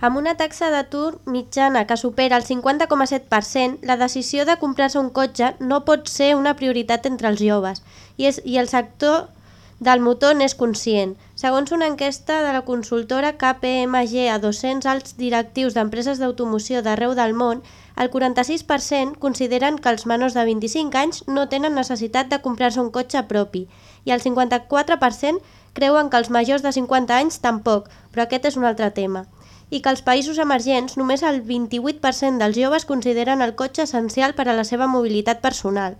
Amb una taxa d'atur mitjana que supera el 50,7%, la decisió de comprar-se un cotxe no pot ser una prioritat entre els joves i, és, i el sector del motor n'és conscient. Segons una enquesta de la consultora KPMG a 200 alts directius d'empreses d'automoció d'arreu del món, el 46% consideren que els menors de 25 anys no tenen necessitat de comprar-se un cotxe propi i el 54% creuen que els majors de 50 anys tampoc, però aquest és un altre tema i que als països emergents només el 28% dels joves consideren el cotxe essencial per a la seva mobilitat personal.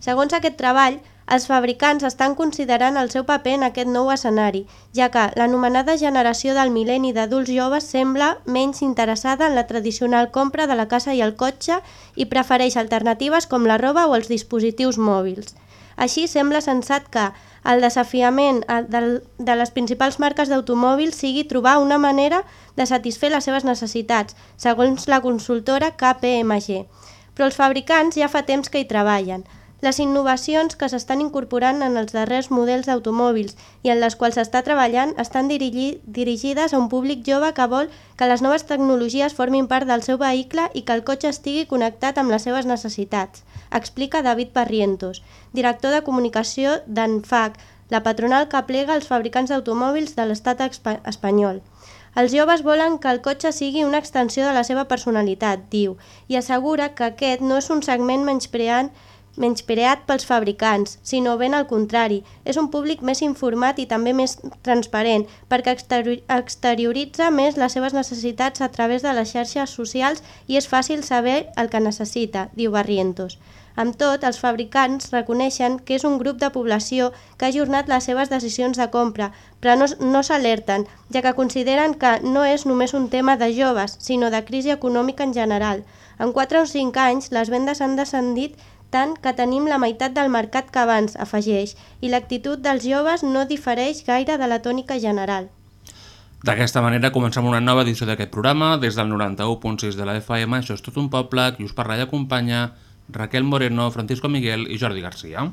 Segons aquest treball, els fabricants estan considerant el seu paper en aquest nou escenari, ja que l'anomenada generació del mil·lenni d'adults joves sembla menys interessada en la tradicional compra de la casa i el cotxe i prefereix alternatives com la roba o els dispositius mòbils. Així sembla sensat que el desafiament eh, de les principals marques d'automòbils sigui trobar una manera de satisfer les seves necessitats, segons la consultora KPMG. Però els fabricants ja fa temps que hi treballen. Les innovacions que s'estan incorporant en els darrers models d'automòbils i en les quals s'està treballant estan dirigi dirigides a un públic jove que vol que les noves tecnologies formin part del seu vehicle i que el cotxe estigui connectat amb les seves necessitats, explica David Parrientos, director de comunicació d'ANFAC, la patronal que plega els fabricants d'automòbils de l'estat espanyol. Els joves volen que el cotxe sigui una extensió de la seva personalitat, diu, i assegura que aquest no és un segment menyspreant menyspreat pels fabricants, sinó ben al contrari. És un públic més informat i també més transparent, perquè exterioritza més les seves necessitats a través de les xarxes socials i és fàcil saber el que necessita, diu Barrientos. Amb tot, els fabricants reconeixen que és un grup de població que ha ajornat les seves decisions de compra, però no, no s'alerten, ja que consideren que no és només un tema de joves, sinó de crisi econòmica en general. En 4 o 5 anys, les vendes han descendit tant que tenim la meitat del mercat que abans, afegeix, i l'actitud dels joves no difereix gaire de la tònica general. D'aquesta manera comencem una nova edició d'aquest programa des del 91.6 de la FM, això és tot un poble, qui us parla i acompanya Raquel Moreno, Francisco Miguel i Jordi Garcia.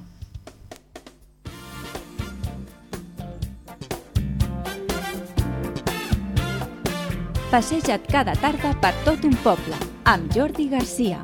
Passeja't cada tarda per tot un poble, amb Jordi Garcia.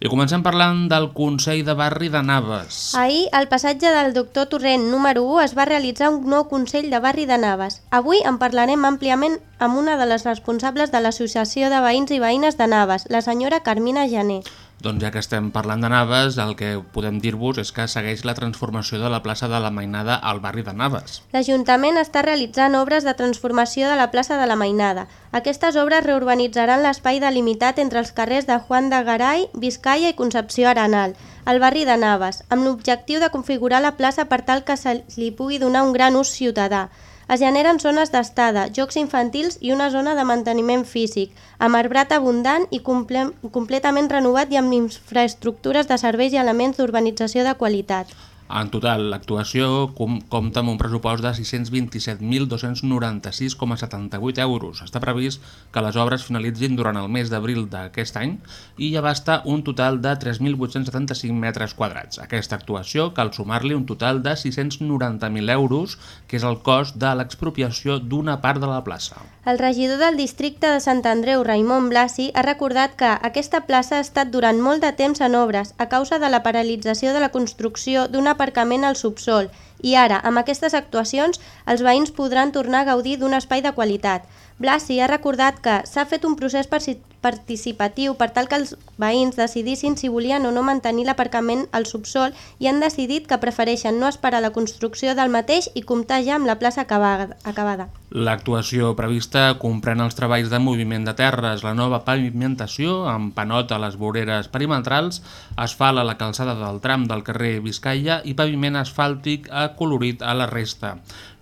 I comencem parlant del Consell de Barri de Naves. Ahir, al passatge del doctor Torrent número 1, es va realitzar un nou Consell de Barri de Naves. Avui en parlarem àmpliament amb una de les responsables de l'Associació de Veïns i Veïnes de Naves, la senyora Carmina Jané. Doncs ja que estem parlant de Naves, el que podem dir-vos és que segueix la transformació de la plaça de la Mainada al barri de Naves. L'Ajuntament està realitzant obres de transformació de la plaça de la Mainada. Aquestes obres reurbanitzarà l'espai delimitat entre els carrers de Juan de Garay, Vizcaya i Concepció Arenal, al barri de Naves, amb l'objectiu de configurar la plaça per tal que se li pugui donar un gran ús ciutadà. Es generen zones d'estada, jocs infantils i una zona de manteniment físic, amb arbrat abundant i comple completament renovat i amb infraestructures de serveis i elements d'urbanització de qualitat. En total, l'actuació com, compta amb un pressupost de 627.296,78 euros. Està previst que les obres finalitzin durant el mes d'abril d'aquest any i abasta un total de 3.875 metres quadrats. Aquesta actuació cal sumar-li un total de 690.000 euros, que és el cost de l'expropiació d'una part de la plaça. El regidor del districte de Sant Andreu, Raimon Blasi, ha recordat que aquesta plaça ha estat durant molt de temps en obres a causa de la paralització de la construcció d'un aparcament al subsol i ara, amb aquestes actuacions, els veïns podran tornar a gaudir d'un espai de qualitat. Blasi ha recordat que s'ha fet un procés participatiu per tal que els veïns decidissin si volien o no mantenir l'aparcament al subsol i han decidit que prefereixen no esperar la construcció del mateix i comptar ja amb la plaça acabada. L'actuació prevista comprèn els treballs de moviment de terres, la nova pavimentació amb panot a les voreres perimetrals, asfalt a la calçada del tram del carrer Vizcaya i paviment asfàltic acolorit a la resta.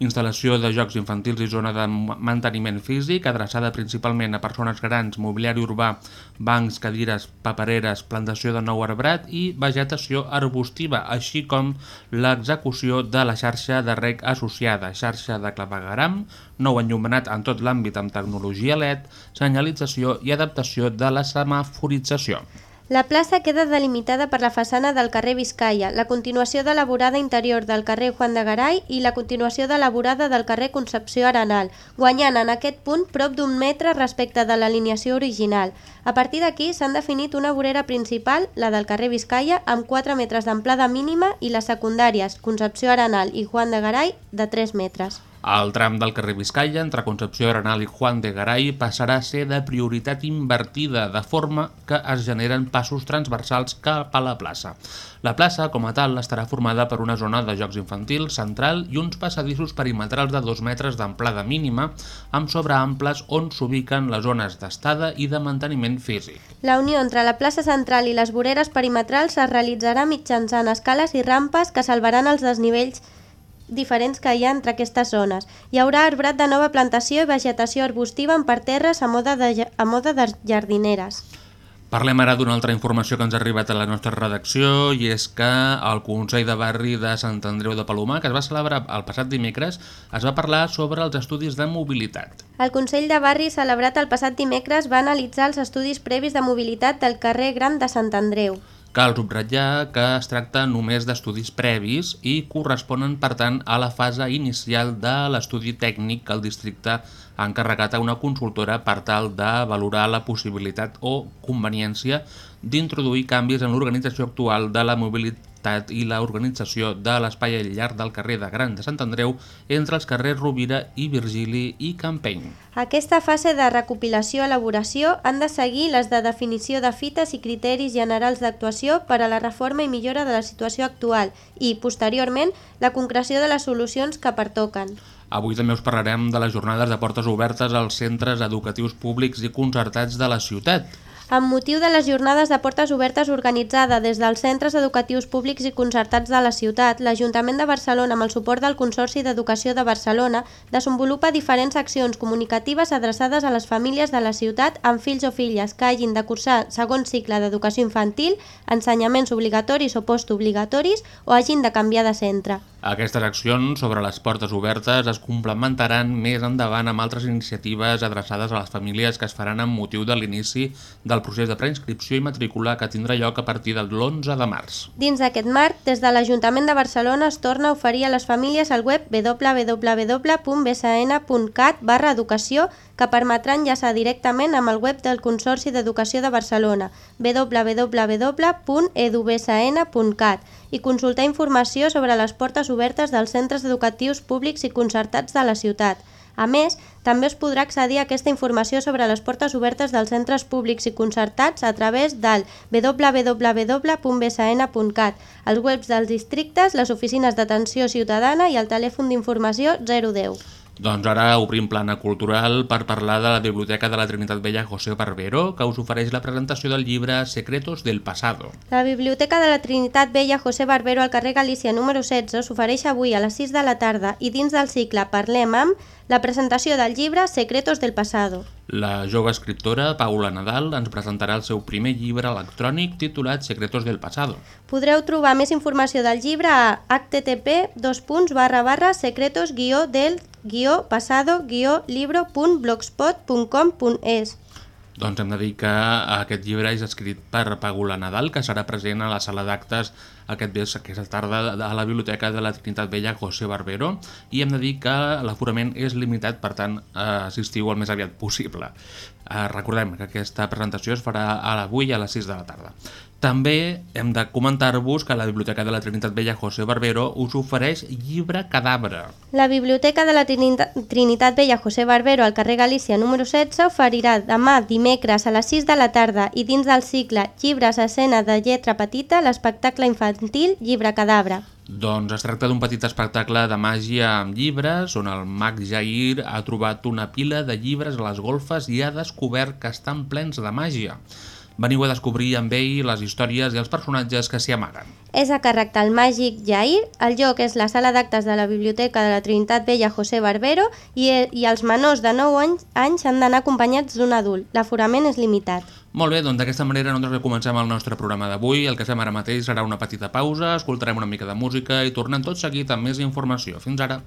Instal·lació de jocs infantils i zona de manteniment físic adreçada principalment a persones grans, mobiliari urbà, bancs, cadires, papereres, plantació de nou arbrat i vegetació arbustiva, així com l'execució de la xarxa de rec associada, xarxa de clavegaram, nou enllumenat en tot l'àmbit amb tecnologia LED, senyalització i adaptació de la semaforització. La plaça queda delimitada per la façana del carrer Vizcaya, la continuació de la vorada interior del carrer Juan de Garay i la continuació de la vorada del carrer Concepció Arenal, guanyant en aquest punt prop d'un metre respecte de l'alineació original. A partir d'aquí s'han definit una vorera principal, la del carrer Vizcaya, amb 4 metres d'amplada mínima i les secundàries, Concepció Arenal i Juan de Garay, de 3 metres. El tram del carrer Vizcaya, entre Concepció Arenal i Juan de Garay, passarà a ser de prioritat invertida, de forma que es generen passos transversals cap a la plaça. La plaça, com a tal, estarà formada per una zona de jocs infantils central i uns passadissos perimetrals de 2 metres d'amplada mínima, amb sobreamples on s'ubiquen les zones d'estada i de manteniment físic. La unió entre la plaça central i les voreres perimetrals es realitzarà mitjançant escales i rampes que salvaran els desnivells diferents que hi ha entre aquestes zones. Hi haurà arbrat de nova plantació i vegetació arbustiva en parterres a moda de, a moda de jardineres. Parlem ara d'una altra informació que ens ha arribat a la nostra redacció i és que el Consell de Barri de Sant Andreu de Palomar, que es va celebrar el passat dimecres, es va parlar sobre els estudis de mobilitat. El Consell de Barri, celebrat el passat dimecres, va analitzar els estudis previs de mobilitat del carrer Gran de Sant Andreu. Cal subratllar que es tracta només d'estudis previs i corresponen, per tant, a la fase inicial de l'estudi tècnic que el districte ha encarregat a una consultora per tal de valorar la possibilitat o conveniència d'introduir canvis en l'organització actual de la mobilitat i la organització de l'espai al llarg del carrer de Gran de Sant Andreu entre els carrers Rovira i Virgili i Campeny. Aquesta fase de recopilació-elaboració han de seguir les de definició de fites i criteris generals d'actuació per a la reforma i millora de la situació actual i, posteriorment, la concreció de les solucions que pertoquen. Avui també us parlarem de les jornades de portes obertes als centres educatius públics i concertats de la ciutat. Amb motiu de les jornades de portes obertes organitzada des dels centres educatius públics i concertats de la ciutat, l'Ajuntament de Barcelona, amb el suport del Consorci d'Educació de Barcelona, desenvolupa diferents accions comunicatives adreçades a les famílies de la ciutat amb fills o filles que hagin de cursar segon cicle d'educació infantil, ensenyaments obligatoris o postobligatoris o hagin de canviar de centre. Aquestes accions sobre les portes obertes es complementaran més endavant amb altres iniciatives adreçades a les famílies que es faran amb motiu de l'inici del procés de preinscripció i matrícula que tindrà lloc a partir del 11 de març. Dins d'aquest marc, des de l'Ajuntament de Barcelona es torna a oferir a les famílies el web www.bsn.cat barra educació que permetrà enllaçar directament amb el web del Consorci d'Educació de Barcelona www.edubsn.cat i consultar informació sobre les portes obertes dels centres educatius públics i concertats de la ciutat. A més, també es podrà accedir a aquesta informació sobre les portes obertes dels centres públics i concertats a través del www.bsn.cat, els webs dels districtes, les oficines d'atenció ciutadana i el telèfon d'informació 010. Doncs ara obrim plana cultural per parlar de la Biblioteca de la Trinitat Vella José Barbero, que us ofereix la presentació del llibre Secretos del Pasado. La Biblioteca de la Trinitat Vella José Barbero al carrer Galícia número 16 s'ofereix avui a les 6 de la tarda i dins del cicle Parlem amb la presentació del llibre Secretos del Pasado. La jove escriptora Paula Nadal ens presentarà el seu primer llibre electrònic titulat Secretos del Pasado. Podreu trobar més informació del llibre a http secretos del pasado libro.blogspot.com.es Doncs hem de dir que aquest llibre és escrit per Paula Nadal, que serà present a la sala d'actes aquest vespre, aquesta tarda, a la Biblioteca de la Trinitat Vella José Barbero, i hem de dir que l'aforament és limitat, per tant, assistiu el més aviat possible. Eh, recordem que aquesta presentació es farà a l'avui a les 6 de la tarda. També hem de comentar-vos que la Biblioteca de la Trinitat Vella José Barbero us ofereix llibre cadàver. La Biblioteca de la Trinita- Trinitat Vella José Barbero al carrer Galícia número 16 oferirà demà dimecres a les 6 de la tarda i dins del cicle Llibres a escena de lletra petita l'espectacle infantil Llibre Cadabra. Doncs es tracta d'un petit espectacle de màgia amb llibres on el mag Jair ha trobat una pila de llibres a les golfes i ha descobert que estan plens de màgia. Veniu a descobrir amb ell les històries i els personatges que s'hi amaguen. És a càrrec del màgic Jair, el lloc és la sala d'actes de la Biblioteca de la Trinitat Vella José Barbero i, i els menors de 9 anys, anys han d'anar acompanyats d'un adult. L'aforament és limitat. Molt bé, doncs d'aquesta manera nosaltres comencem el nostre programa d'avui. El que fem ara mateix serà una petita pausa, escoltarem una mica de música i tornem tot seguit amb més informació. Fins ara.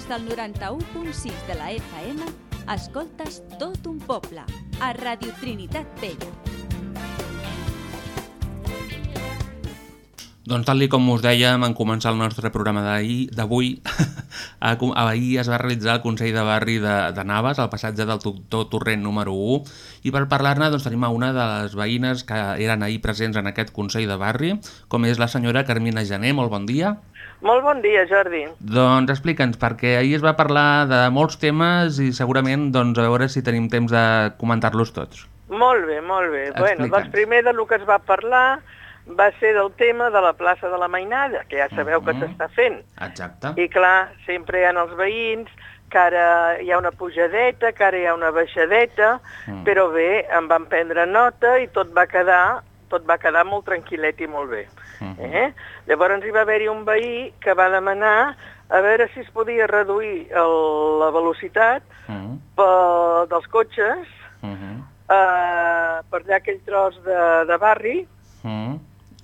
Des del 91.6 de la FM, escoltes tot un poble, a Radio Trinitat Vella. Doncs tal com us dèiem en començar el nostre programa d'avui, ahir es va realitzar el Consell de Barri de, de Navas, al passatge del Doctor Torrent número 1, i per parlar-ne doncs, tenim a una de les veïnes que eren ahir presents en aquest Consell de Barri, com és la senyora Carmina Gené, molt bon dia. Molt bon dia, Jordi. Doncs explica'ns, perquè ahir es va parlar de molts temes i segurament doncs, a veure si tenim temps de comentar-los tots. Molt bé, molt bé. Bueno, doncs primer del que es va parlar va ser del tema de la plaça de la Mainada, que ja sabeu que Mhm. s'està fent. Exacte. I clar, sempre hi ha els veïns, que ara hi ha una pujadeta, que ara hi ha una baixadeta, Mm. però bé, em van prendre nota i tot va quedar tot va quedar molt tranquil·let i molt bé. Mhm. Eh? Llavors hi va haver-hi un veí que va demanar a veure si es podia reduir el, la velocitat Mm. per, dels cotxes Mhm. eh, per allà aquell tros de, de barri, Mm.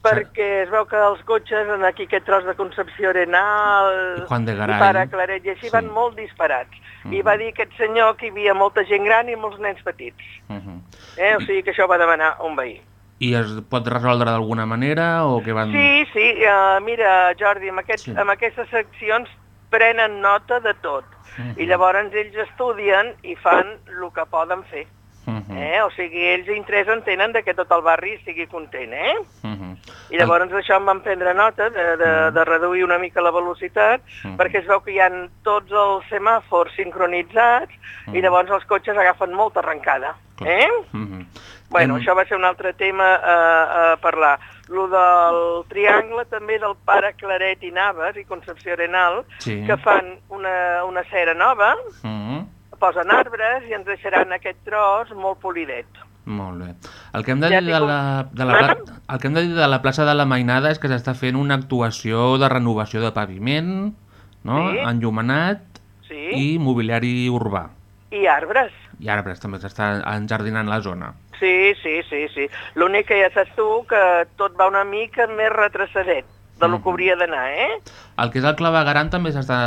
perquè es veu que els cotxes en aquí aquest tros de Concepció Arenal I de Garay. i Pare Claret i així Sí. van molt disparats. I Mhm. va dir aquest senyor que hi havia molta gent gran i molts nens petits. Mhm. Eh? O sigui que això va demanar un veí. I es pot resoldre d'alguna manera o que van... Sí, sí, uh, mira, Jordi, amb, aquest, Sí. amb aquestes seccions prenen nota de tot. Mhm. I llavors ells estudien i fan el que poden fer. Mhm. Eh? O sigui, ells interès entenen de que tot el barri sigui content, eh? Mhm. I llavors d'això en van prendre nota, de, de, de reduir una mica la velocitat, Mhm. perquè es veu que hi ha tots els semàfors sincronitzats i llavors els cotxes agafen molta arrencada. Eh? Mhm. Bueno, Hem- això va ser un altre tema a, a parlar. Lo del triangle també del pare Claret i Naves i Concepció Arenal, Sí. que fan una, una cera nova, Mhm. posen arbres i ens deixaran aquest tros molt polidet. Molt bé. El que hem de dir de la, de la, pla- el que hem de dir de la plaça de la Mainada és que s'està fent una actuació de renovació de paviment, no? Sí. enllumenat Sí? i mobiliari urbà. I arbres. I ara pues, també s'està enjardinant la zona. Sí, sí, sí, sí. L'únic que ja saps tu que tot va una mica més retrasadet de lo que hauria d'anar, eh? El que és el clavegaran també s'està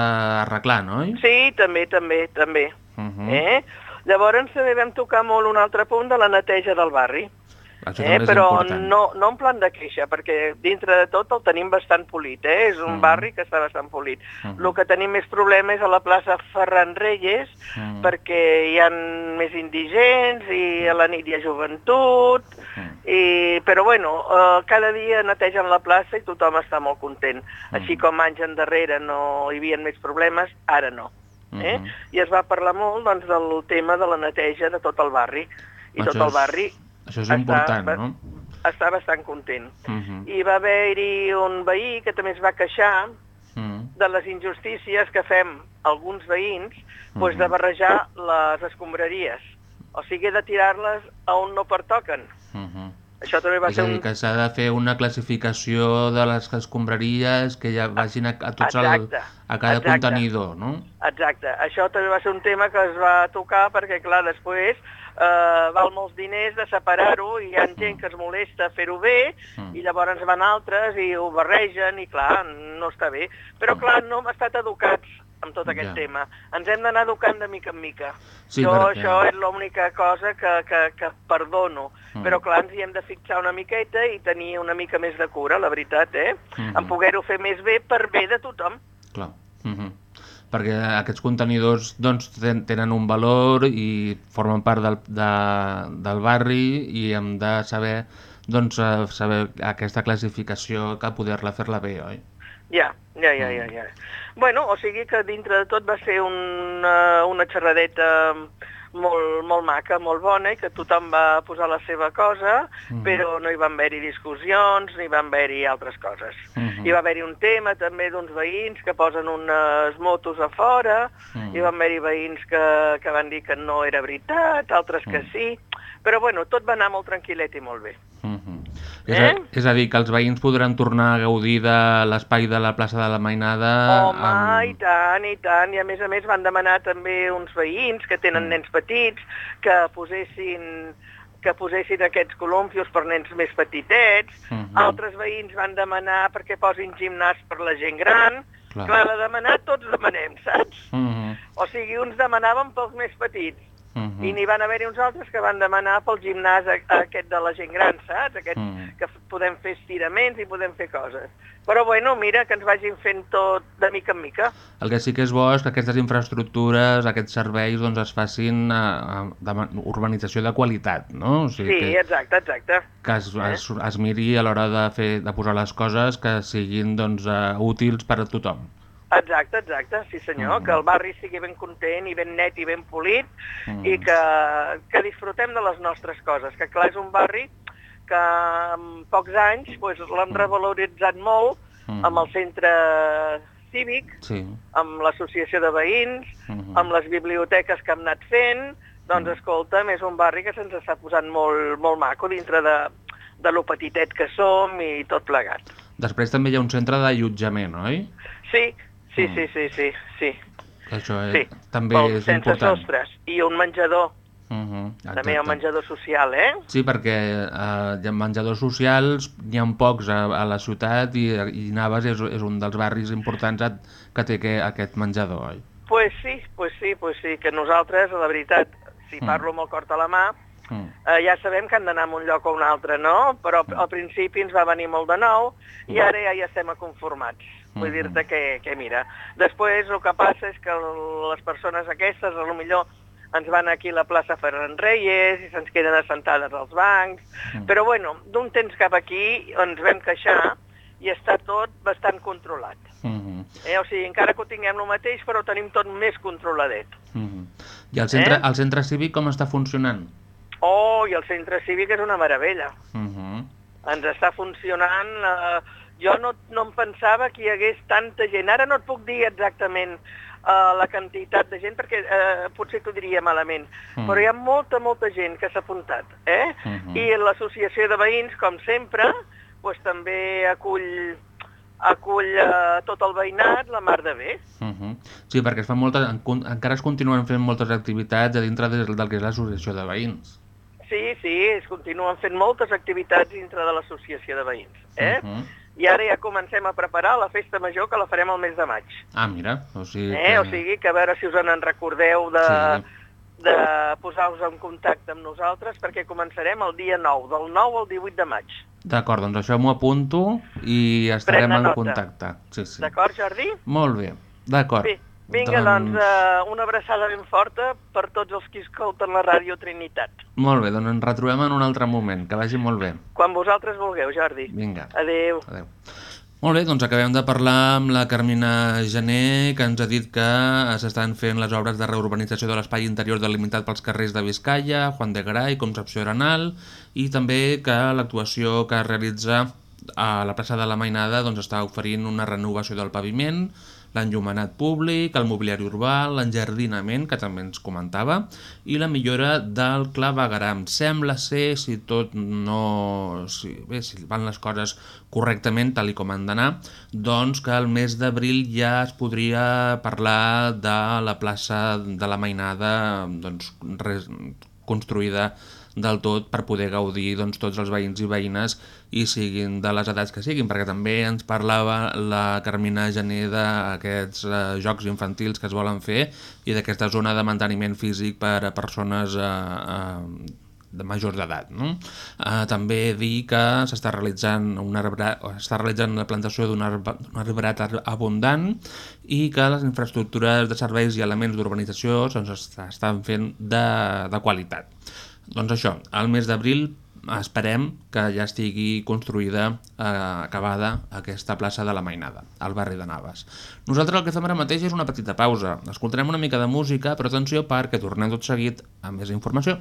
arreglant, oi? Sí, també, també, també. Uh -huh. Eh? Llavors també vam tocar molt un altre punt de la neteja del barri. Això Eh? Però no, no en plan de queixa, perquè dintre de tot el tenim bastant polit, eh? és un Mhm. barri que està bastant polit. Mhm. El que tenim més problema és a la plaça Ferran Reyes, Mhm. perquè hi ha més indigents i a la nit hi ha joventut, Mm. i, però bueno, eh, cada dia netegen la plaça i tothom està molt content. Mhm. Així com anys endarrere no hi havia més problemes, ara no. Eh? Mhm. I es va parlar molt doncs, del tema de la neteja de tot el barri. I Això tot el és- barri Això és està important, ba- no? està bastant content. Mhm. I va haver-hi un veí que també es va queixar Mhm. de les injustícies que fem alguns veïns doncs, Mhm. de barrejar les escombraries. O sigui, de tirar-les a on no pertoquen. Mhm. Això també va És ser un... que s'ha de fer una classificació de les escombraries que ja vagin a, a tots el, Exacte, a cada exacte. contenidor, no? Exacte. Això també va ser un tema que es va tocar perquè, clar, després eh, val molts diners de separar-ho i hi ha gent que es molesta fer-ho bé Mm. i llavors van altres i ho barregen i, clar, no està bé. Però, clar, no hem estat educats amb tot aquest Ja. tema. Ens hem d'anar educant de mica en mica. Sí, jo perquè- això és l'única cosa que, que, que perdono. Mm. Però, clar, ens hi hem de fixar una miqueta i tenir una mica més de cura, la veritat, eh? Mhm. En poder-ho fer més bé per bé de tothom. Clar. Mhm. Perquè aquests contenidors doncs, ten- tenen un valor i formen part del, de, del barri i hem de saber, doncs, eh, saber aquesta classificació que poder-la fer-la bé, oi? Ja, ja, ja, ja, ja. Bueno, o sigui que dintre de tot va ser una, una xerradeta molt, molt maca, molt bona, i que tothom va posar la seva cosa, Mhm. però no hi van haver-hi discussions, ni van haver-hi altres coses. Mhm. Hi va haver-hi un tema també d'uns veïns que posen unes motos a fora, Mhm. hi van haver-hi veïns que, que van dir que no era veritat, altres que Mhm. sí, però bueno, tot va anar molt tranquil·let i molt bé. Mhm. És, a, Eh? és a dir, que els veïns podran tornar a gaudir de l'espai de la plaça de la Mainada Home, i tant, i tant. I a més a més van demanar també uns veïns que tenen Mm. nens petits que posessin que posessin aquests columpios per nens més petitets. Mhm. Altres veïns van demanar perquè posin gimnàs per la gent gran. Clar. Clar, de demanar tots demanem, saps? Mhm. O sigui, uns demanaven pels més petits. Mhm. I n'hi van haver-hi uns altres que van demanar pel gimnàs a- aquest de la gent gran, saps? Aquest Mm. que f- podem fer estiraments i podem fer coses. Però bueno, mira, que ens vagin fent tot de mica en mica. El que sí que és bo és que aquestes infraestructures, aquests serveis, doncs es facin eh, de ma- urbanització de qualitat, no? O sigui, Sí, que, exacte, exacte. que es, es, es miri a l'hora de, fer, de posar les coses que siguin doncs, uh, útils per a tothom. Exacte, exacte, sí senyor, Mhm. que el barri sigui ben content i ben net i ben polit Mhm. i que, que disfrutem de les nostres coses, que clar, és un barri que en pocs anys pues, l'hem revaloritzat molt Mhm. amb el centre cívic, Sí. amb l'associació de veïns, Mhm. amb les biblioteques que hem anat fent, doncs escolta'm, és un barri que se'ns està posant molt, molt maco dintre de, de lo petitet que som i tot plegat. Després també hi ha un centre d'allotjament, oi? Sí, sí, Mm. sí, sí, sí, sí. Això és, Sí, també Pel és sense important. sostres. I un menjador, Mhm, també hi ha un menjador social, eh? Sí, perquè eh, hi ha menjadors socials, n'hi ha pocs a, a la ciutat i, i Navas és, és un dels barris importants a- que té que, aquest menjador, oi? Pues sí, pues sí, pues sí, que nosaltres, la veritat, si Mm. parlo amb el cor a la mà, Mm. eh, ja sabem que han d'anar a un lloc o a un altre, no? Però al principi ens va venir molt de nou i Mm. ara ja hi estem conformats. Vull Mhm. dir-te que, que, mira, després el que passa és que les persones aquestes, a lo millor ens van aquí a la plaça Ferran Reyes i se'ns queden assentades als bancs, Mm. però bueno, d'un temps cap aquí ens vam queixar i està tot bastant controlat. Mhm. Eh? O sigui, encara que ho tinguem el mateix, però ho tenim tot més controladet. Mhm. I el centre, Eh? el centre cívic com està funcionant? Oh, i el centre cívic és una meravella. Mhm. Ens està funcionant... Eh, jo no, no em pensava que hi hagués tanta gent. Ara no et puc dir exactament eh, la quantitat de gent, perquè eh, potser t'ho diria malament, Mm. però hi ha molta, molta gent que s'ha apuntat. Eh? Mhm. I l'associació de veïns, com sempre, doncs, també acull acull eh, tot el veïnat, la mar de bé. Uh -huh. Sí, perquè es fan moltes, encara es continuen fent moltes activitats a dintre del, del que és l'associació de veïns. Sí, sí, es continuen fent moltes activitats dintre de l'associació de veïns. Eh? Uh -huh. I ara ja comencem a preparar la festa major que la farem al mes de maig. Ah, mira, o sigui Eh? O sigui que a veure si us en recordeu de, Sí. de posar-vos en contacte amb nosaltres perquè començarem el dia 9, del 9 al 18 de maig. D'acord, doncs això m'ho apunto i estarem en contacte. Sí, sí. D'acord, Jordi? Molt bé, d'acord. Bé, vinga, doncs, eh, una abraçada ben forta per tots els que escolten la ràdio Trinitat. Molt bé, doncs ens retrobem en un altre moment. Que vagi molt bé. Quan vosaltres vulgueu, Jordi. Vinga. Adéu. Adéu. Molt bé, doncs acabem de parlar amb la Carmina Gené, que ens ha dit que s'estan fent les obres de reurbanització de l'espai interior delimitat pels carrers de Vizcaya, Juan de Garay, Concepció Arenal, i també que l'actuació que es realitza a la plaça de la Mainada doncs, està oferint una renovació del paviment, l'enllumenat públic, el mobiliari urbà, l'enjardinament, que també ens comentava, i la millora del clavegaram. Sembla ser, si tot no... Si, bé, si van les coses correctament, tal i com han d'anar, doncs que el mes d'abril ja es podria parlar de la plaça de la Mainada doncs, res, construïda del tot per poder gaudir doncs, tots els veïns i veïnes i siguin de les edats que siguin, perquè també ens parlava la Carmina Gené d'aquests eh, jocs infantils que es volen fer i d'aquesta zona de manteniment físic per a persones eh, eh, de majors d'edat. No? Eh, també dir que s'està realitzant, un s'està realitzant la plantació d'un arbrat ar- abundant i que les infraestructures de serveis i elements d'urbanització doncs, es- estan fent de, de qualitat. Doncs això, al mes d'abril esperem que ja estigui construïda, eh, acabada, aquesta plaça de la Mainada, al barri de Navas. Nosaltres el que fem ara mateix és una petita pausa. Escoltarem una mica de música, però atenció perquè tornem tot seguit amb més informació.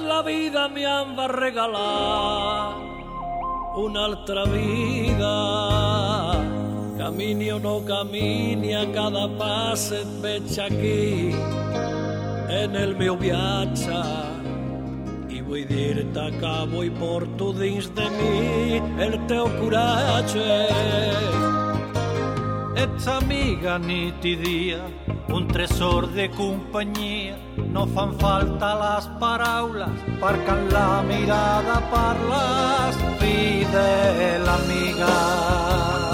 La vida m'hi em va regalar una altra vida. Camini o no camini, a cada pas et aquí en el meu viatge. I vull dir-te que avui porto dins de mi el teu coratge. Ets amiga nit i dia, un tresor de companyia. No fan falta les paraules, perquè en la mirada parles, fidel amiga.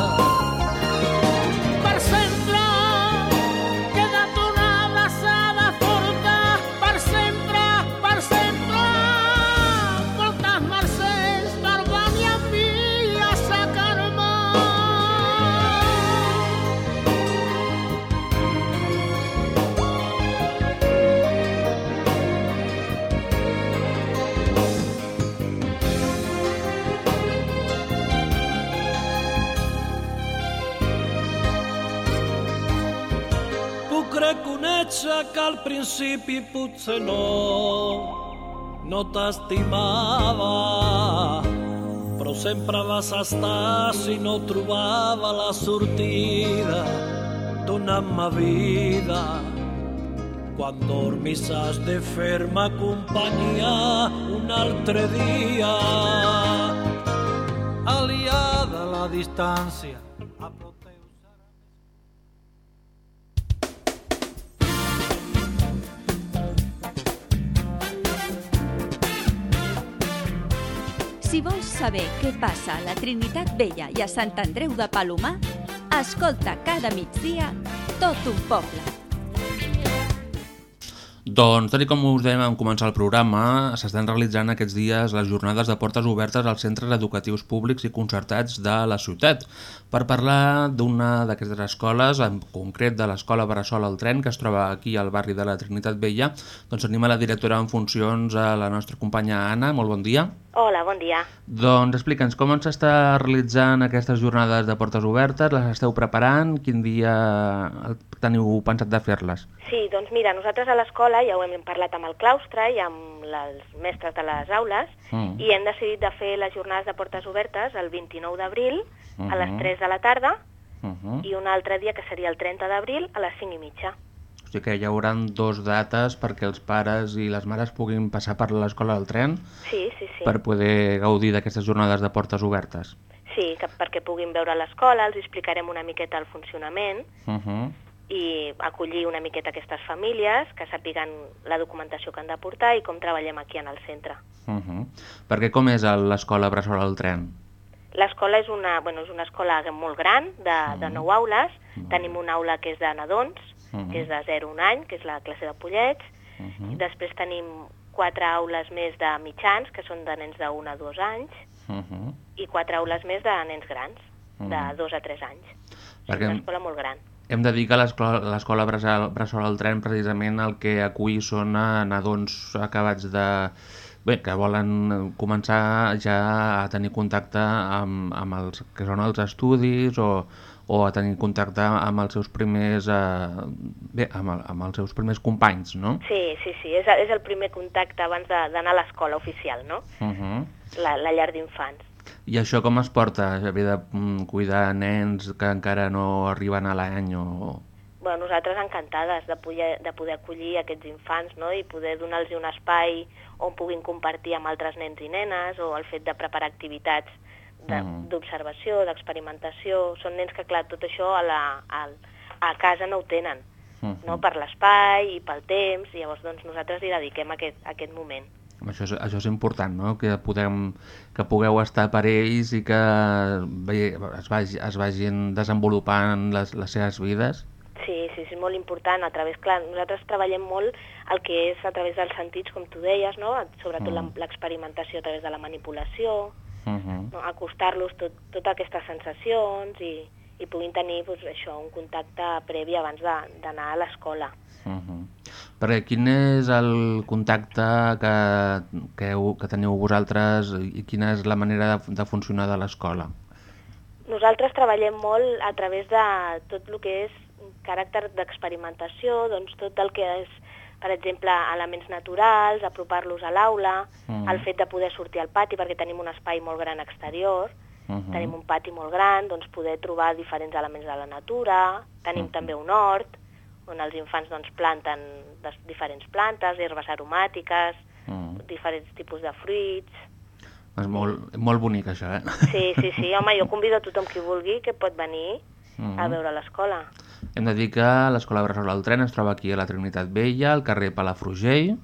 Reconèixer que al principi potser no, no t'estimava, però sempre vas estar si no trobava la sortida donant-me vida. Quan dormis has de fer-me companyia un altre dia. Aliada a la distància, Si vols saber què passa a la Trinitat Vella i a Sant Andreu de Palomar, escolta cada migdia tot un poble. Doncs, tal com us dèiem en començar el programa, s'estan realitzant aquests dies les jornades de portes obertes als centres educatius públics i concertats de la ciutat per parlar d'una d'aquestes escoles, en concret de l'escola Bressol al Tren, que es troba aquí al barri de la Trinitat Vella. Doncs anima la directora en funcions a la nostra companya Anna. Molt bon dia. Hola, bon dia. Doncs explica'ns com s'està realitzant aquestes jornades de portes obertes, les esteu preparant, quin dia teniu pensat de fer-les? Sí, doncs mira, nosaltres a l'escola ja ho hem parlat amb el claustre i amb els mestres de les aules Mm. i hem decidit de fer les jornades de portes obertes el 29 d'abril a les Mhm. 3 de la tarda Uh -huh. i un altre dia que seria el 30 d'abril a les 5 i mitja. O sigui que hi haurà dos dates perquè els pares i les mares puguin passar per l'escola del tren Sí, sí, sí. per poder gaudir d'aquestes jornades de portes obertes. Sí, que perquè puguin veure l'escola, els explicarem una miqueta el funcionament Uh -huh. i acollir una miqueta aquestes famílies, que sàpiguen la documentació que han de portar i com treballem aquí en el centre. Uh -huh. Perquè com és el- l'escola Bressol al tren? L'escola és una, bueno, és una escola molt gran, de, de nou aules. Tenim una aula que és de nadons, Mhm. que és de 0 a 1 any, que és la classe de pollets. Uh Després tenim quatre aules més de mitjans, que són de nens de 1 a 2 anys, -huh. i quatre aules més de nens grans, de Mhm. 2 a 3 anys. És Perquè una escola molt gran. hem de dir que l'escola Bressol al tren precisament el que acull són eh, nadons acabats de... Bé, que volen començar ja a tenir contacte amb, amb els que són els estudis o, o a tenir contacte amb els seus primers eh, bé, amb, el, amb els seus primers companys, no? Sí, sí, sí, és, és el primer contacte abans d'anar a l'escola oficial, no? Uh -huh. La, la llar d'infants. I això com es porta? Haver de mm, cuidar nens que encara no arriben a l'any o... Bueno, nosaltres encantades de poder, de poder acollir aquests infants no? i poder donar-los un espai on puguin compartir amb altres nens i nenes o el fet de preparar activitats de- Mhm. d'observació, d'experimentació. Són nens que, clar, tot això a, la, a, a casa no ho tenen, no? per l'espai i pel temps, i llavors doncs, nosaltres hi dediquem aquest, aquest moment. Això és, això és important, no? Que, podem, que pugueu estar per ells i que bé, es, vagi, es vagin desenvolupant les, les seves vides. Sí, sí, és molt important. A través, clar, nosaltres treballem molt el que és a través dels sentits, com tu deies, no? sobretot mm. l'experimentació a través de la manipulació, Uh -huh. no? acostar-los tot, totes aquestes sensacions i, i puguin tenir doncs, això, un contacte previ abans de- d'anar a l'escola. Uh -huh. Perquè quin és el contacte que, que, heu, que teniu vosaltres i quina és la manera de, de funcionar de l'escola? Nosaltres treballem molt a través de tot el que és caràcter d'experimentació, doncs tot el que és, per exemple, elements naturals, apropar-los a l'aula, Mm. el fet de poder sortir al pati perquè tenim un espai molt gran exterior, Mhm. tenim un pati molt gran, doncs poder trobar diferents elements de la natura, tenim Mhm. també un hort, on els infants doncs, planten des diferents plantes, herbes aromàtiques, Mm. diferents tipus de fruits, És molt, molt bonic això, eh? Sí, sí, sí, home, jo convido a tothom qui vulgui que pot venir Mhm. a veure l'escola. Hem de dir que l'Escola Bressol del Tren es troba aquí a la Trinitat Vella, al carrer Palafrugell,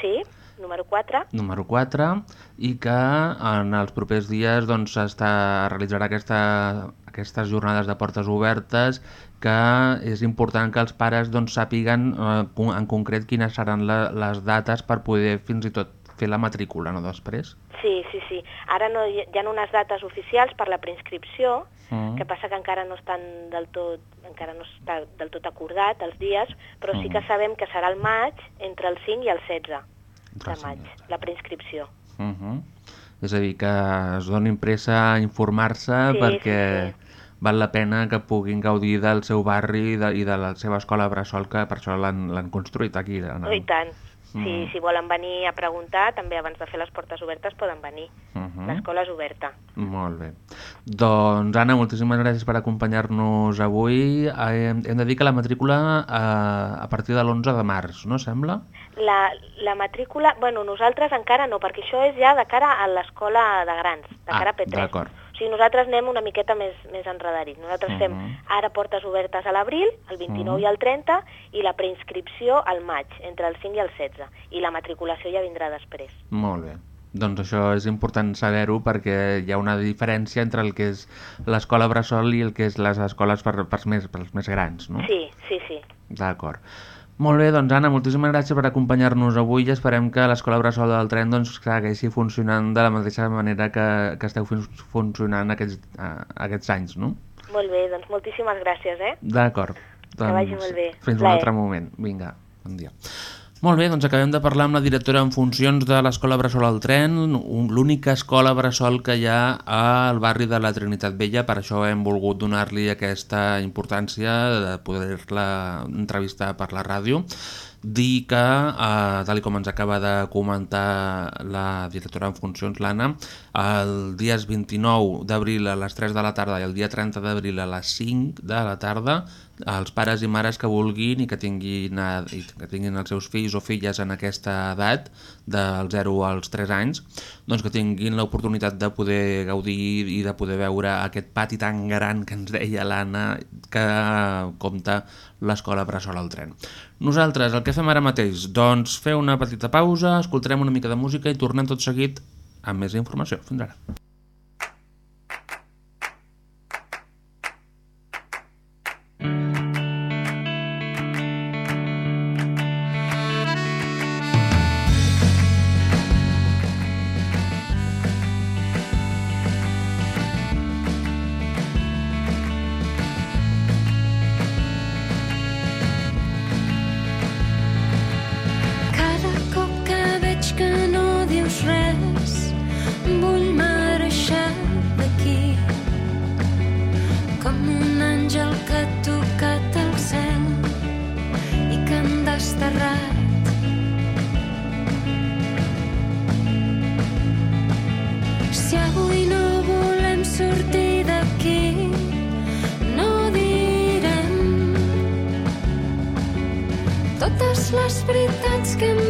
Sí, número 4. número 4, i que en els propers dies doncs, s'està realitzarà aquesta, aquestes jornades de portes obertes que és important que els pares doncs, sàpiguen eh, en concret quines seran la, les dates per poder fins i tot fer la matrícula no, després. Sí, sí, sí. Ara no hi, ha unes dates oficials per la preinscripció, Mm. que passa que encara no estan del tot, encara no està del tot acordat els dies, però sí Mm. que sabem que serà el maig, entre el 5 i el 16 Entre el de maig, la preinscripció. Uh -huh. És a dir, que es donin pressa a informar-se Sí, perquè sí, val la pena que puguin gaudir del seu barri i de, i de la seva escola bressol, que per això l'han construït aquí. En Oh, I tant. Mm. si volen venir a preguntar, també abans de fer les portes obertes poden venir. Uh -huh. L'escola és oberta. Molt bé. Doncs, Anna, moltíssimes gràcies per acompanyar-nos avui. Eh, hem de dir que la matrícula eh, a partir de l'11 de març, no sembla? La, la matrícula, bueno, nosaltres encara no, perquè això és ja de cara a l'escola de grans, de cara a P3. Ah, d'acord. Sigui, nosaltres anem una miqueta més, més enredarits. Nosaltres fem Mhm. ara portes obertes a l'abril, el 29 Mhm. i el 30, i la preinscripció al maig, entre el 5 i el 16. I la matriculació ja vindrà després. Molt bé. Doncs això és important saber-ho perquè hi ha una diferència entre el que és l'escola bressol i el que és les escoles per, pels, més, pels més grans, no? Sí, sí, sí. D'acord. Molt bé, doncs Anna, moltíssimes gràcies per acompanyar-nos avui i esperem que l'escola bressol del tren doncs, segueixi funcionant de la mateixa manera que, que esteu fun funcionant aquests, uh, aquests anys, no? Molt bé, doncs moltíssimes gràcies, eh? D'acord. Doncs, vagi molt bé. Fins un Plaer. altre moment. Vinga, bon dia. Molt bé, doncs acabem de parlar amb la directora en funcions de l'Escola Bressol al Tren, l'única escola Bressol que hi ha al barri de la Trinitat Vella, per això hem volgut donar-li aquesta importància de poder-la entrevistar per la ràdio. Dir que, eh, tal com ens acaba de comentar la directora en funcions, l'Anna, el dies 29 d'abril a les 3 de la tarda i el dia 30 d'abril a les 5 de la tarda els pares i mares que vulguin i que tinguin, i que tinguin els seus fills o filles en aquesta edat, del 0 als 3 anys, doncs que tinguin l'oportunitat de poder gaudir i de poder veure aquest pati tan gran que ens deia l'Anna que compta l'escola Bressol al tren. Nosaltres, el que fem ara mateix? Doncs fer una petita pausa, escoltarem una mica de música i tornem tot seguit amb més informació. Fins ara. Les veritats que hem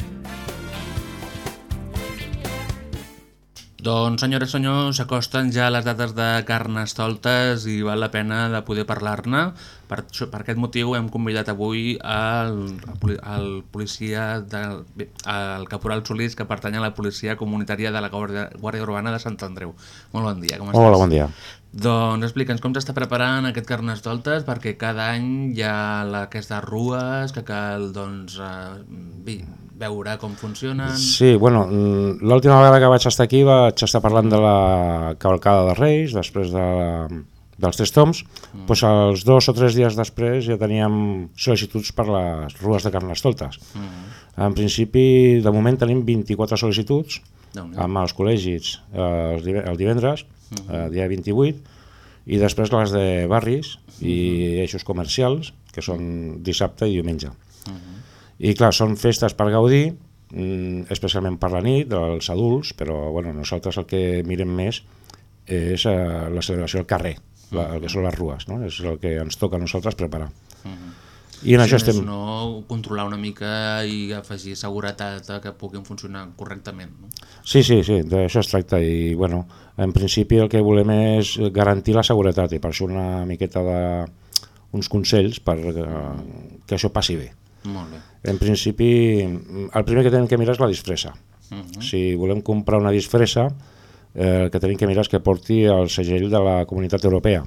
Doncs, senyores i senyors, s'acosten ja les dates de Carnestoltes i val la pena de poder parlar-ne. Per, per aquest motiu hem convidat avui el, el policia, del, bé, el caporal Solís, que pertany a la policia comunitària de la Guàrdia, Guàrdia Urbana de Sant Andreu. Molt bon dia, com estàs? Hola, bon dia. Doncs explica'ns com s'està preparant aquest Carnestoltes, perquè cada any hi ha la, aquestes rues que cal doncs, eh, bé, veure com funcionen... Sí, bueno, mm, l'última vegada que vaig estar aquí vaig estar parlant de la cavalcada de Reis, després de, dels tres toms, mm. doncs els dos o tres dies després ja teníem sol·licituds per les rues de Carnestoltes. Mm. En principi, de moment tenim 24 sol·licituds Déu-n'hi-do. amb els col·legis eh, el dive- el divendres, eh, dia 28, i després les de barris i eixos comercials, que són dissabte i diumenge. I clar, són festes per gaudir, mm, especialment per la nit, dels adults, però bueno, nosaltres el que mirem més és eh, la celebració al carrer, la, el que són les rues, no? és el que ens toca a nosaltres preparar. I en Si això estem... no, controlar una mica i afegir seguretat que puguin funcionar correctament. No? Sí, sí, sí, d'això es tracta i bueno, en principi el que volem és garantir la seguretat i per això una miqueta de uns consells per eh, que això passi bé. Molt bé. En principi, el primer que tenim que mirar és la disfressa. Mhm. Si volem comprar una disfressa, eh, el que tenim que mirar és que porti el segell de la Comunitat Europea,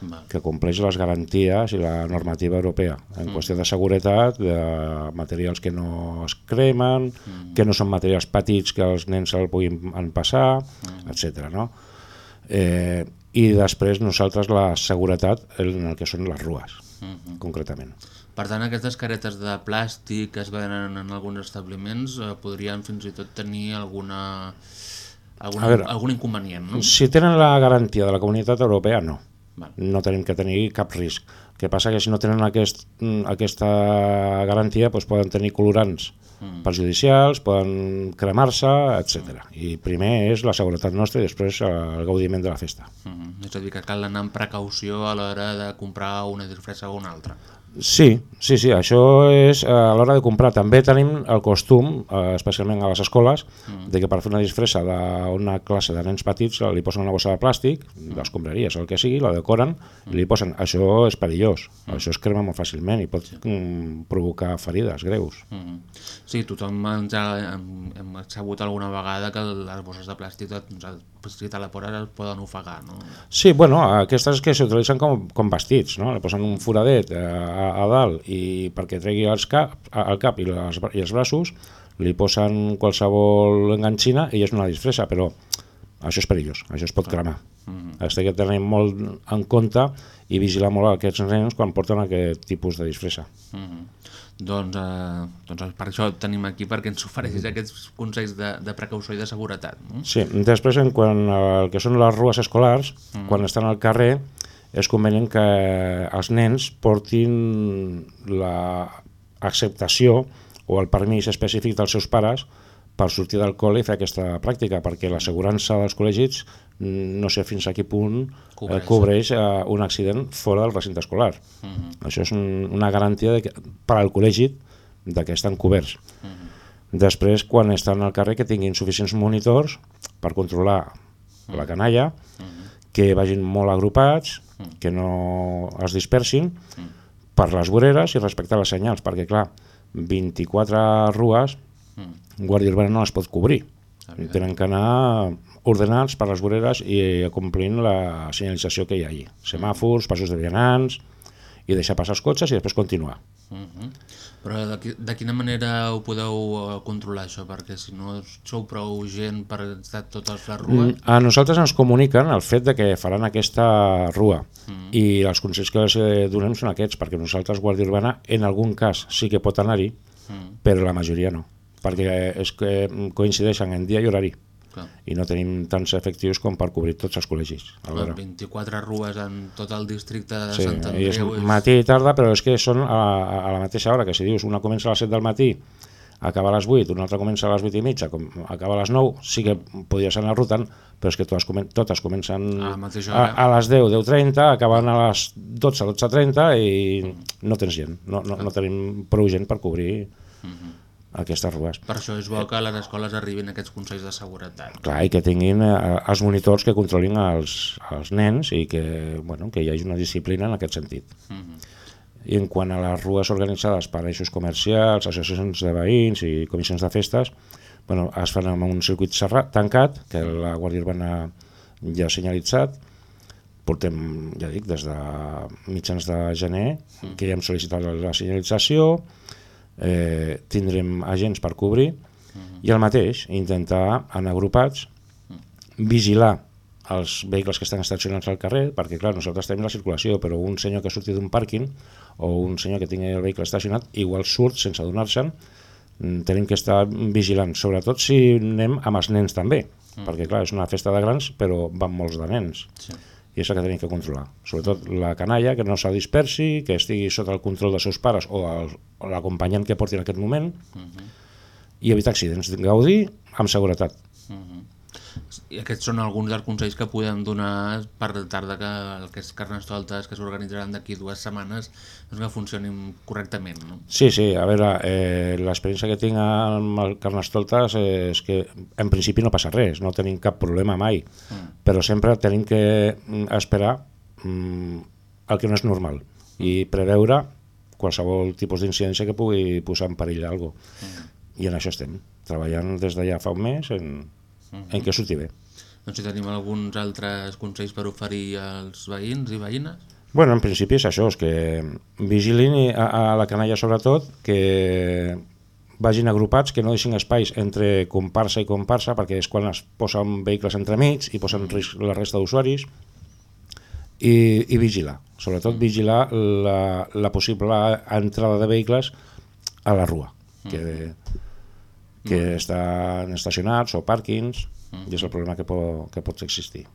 Val. que compleix les garanties i la normativa europea en Mm. qüestió de seguretat, de materials que no es cremen, Mm. que no són materials petits que els nens se'l puguin empassar, Mm. etc. No? Eh, I després nosaltres la seguretat en el que són les rues, Mhm. concretament. Per tant, aquestes caretes de plàstic que es venen en alguns establiments eh, podrien fins i tot tenir alguna, algun, A veure, algun inconvenient, no? Si tenen la garantia de la Comunitat Europea, no. Val. No tenim que tenir cap risc. El que passa que si no tenen aquest, mm, aquesta garantia doncs poden tenir colorants Mm. perjudicials, poden cremar-se, etc. I primer és la seguretat nostra i després el gaudiment de la festa. Mhm. És a dir, que cal anar amb precaució a l'hora de comprar una disfressa o una altra. Sí, sí, sí, això és eh, a l'hora de comprar. També tenim el costum, eh, especialment a les escoles, mm. de que per fer una disfressa d'una classe de nens petits li posen una bossa de plàstic, mm. d'escombraries, el que sigui, la decoren mm. i li posen... Això és perillós, mm. això es crema molt fàcilment i pot mm, provocar ferides greus. Mm. Sí, tothom ens ha, hem, hem sabut alguna vegada que les bosses de plàstic doncs, si te la poses es poden ofegar, no? Sí, bueno, aquestes que s'utilitzen com, com vestits, no? Le posen un foradet eh, a, a dalt i perquè tregui els cap, el cap i, les, i els braços, li posen qualsevol enganxina i és una disfressa, però això és perillós, això es pot cremar. Mm -hmm. Has de tenir molt en compte i vigilar molt aquests nens quan porten aquest tipus de disfressa. Mm -hmm. Doncs, eh, doncs per això tenim aquí perquè ens ofereixis aquests consells de, de precaució i de seguretat. No? Sí, després en quant al que són les rues escolars, mm. quan estan al carrer és convenient que els nens portin l'acceptació o el permís específic dels seus pares per sortir del col·le i fer aquesta pràctica, perquè l'assegurança dels col·legis no sé fins a quin punt cobreix, eh, cobreix eh, un accident fora del recinte escolar. Uh mhm. -huh. Això és un, una garantia de que, per al col·legi de que estan coberts. Uh mhm. -huh. Després, quan estan al carrer, que tinguin suficients monitors per controlar uh -huh. la canalla, uh -huh. que vagin molt agrupats, que no es dispersin per les voreres i respectar les senyals, perquè clar, 24 rues, Guàrdia Urbana no les pot cobrir. Tenen que anar ordenats per les voreres i complint la senyalització que hi ha allí. Semàfors, passos de vianants, i deixar passar els cotxes i després continuar. Uh -huh. Però de, de quina manera ho podeu eh, controlar això? Perquè si no sou prou gent per estar totes les rues... Mm, a nosaltres ens comuniquen el fet de que faran aquesta rua mm. i els consells que els donem són aquests, perquè nosaltres Guàrdia Urbana en algun cas sí que pot anar-hi, mm. però la majoria no, perquè és que coincideixen en dia i horari. Clar. i no tenim tants efectius com per cobrir tots els col·legis. Clar, 24 rues en tot el districte de sí, Sant Andreu. És matí i tarda, però és que són a, a la mateixa hora, que si dius una comença a les 7 del matí, acaba a les 8, una altra comença a les 8 i mitja, com acaba a les 9, sí que podries anar rotant, però és que totes, comen totes comencen a, a, a les 10, 10.30, acaben a les 12, 12.30 i no tens gent, no, no, no tenim prou gent per cobrir uh -huh aquestes rues. Per això és bo que a les escoles arribin aquests consells de seguretat. Clar, i que tinguin eh, els monitors que controlin els, els nens i que, bueno, que hi hagi una disciplina en aquest sentit. Uh mhm. -huh. I en quant a les rues organitzades per eixos comercials, associacions de veïns i comissions de festes, bueno, es fan amb un circuit serrat, tancat, que la Guàrdia Urbana ja ha senyalitzat, portem, ja dic, des de mitjans de gener, mm. que ja hem sol·licitat la senyalització, eh, tindrem agents per cobrir uh -huh. i el mateix, intentar anar agrupats, vigilar els vehicles que estan estacionats al carrer, perquè clar, nosaltres tenim la circulació, però un senyor que surti d'un pàrquing o un senyor que tingui el vehicle estacionat igual surt sense adonar-se'n, mm, tenim que estar vigilant, sobretot si anem amb els nens també, mm. perquè clar, és una festa de grans però van molts de nens. Sí i és el que tenim que controlar. Sobretot la canalla, que no s'ha dispersi, que estigui sota el control dels seus pares o l'acompanyant que porti en aquest moment, uh -huh. i evitar accidents. Gaudir amb seguretat. Aquests són alguns dels consells que podem donar per tarda que aquests carnestoltes que s'organitzaran d'aquí dues setmanes doncs que funcionin correctament. No? Sí, sí, a veure, eh, l'experiència que tinc amb el carnestoltes és que en principi no passa res, no tenim cap problema mai, mm. però sempre tenim que esperar mm, el que no és normal i preveure qualsevol tipus d'incidència que pugui posar en perill alguna cosa. Mm. I en això estem, treballant des de ja fa un mes en, -huh. en què surti bé. Doncs si tenim alguns altres consells per oferir als veïns i veïnes? Bueno, en principi és això, és que vigilin a, a la canalla sobretot, que vagin agrupats, que no deixin espais entre comparsa i comparsa, perquè és quan es posen vehicles entremig i posen en risc la resta d'usuaris, i, i vigilar, sobretot vigilar la, la possible entrada de vehicles a la rua, que que mm. estan estacionats o pàrquings, mm. i és el problema que, po que pot existir.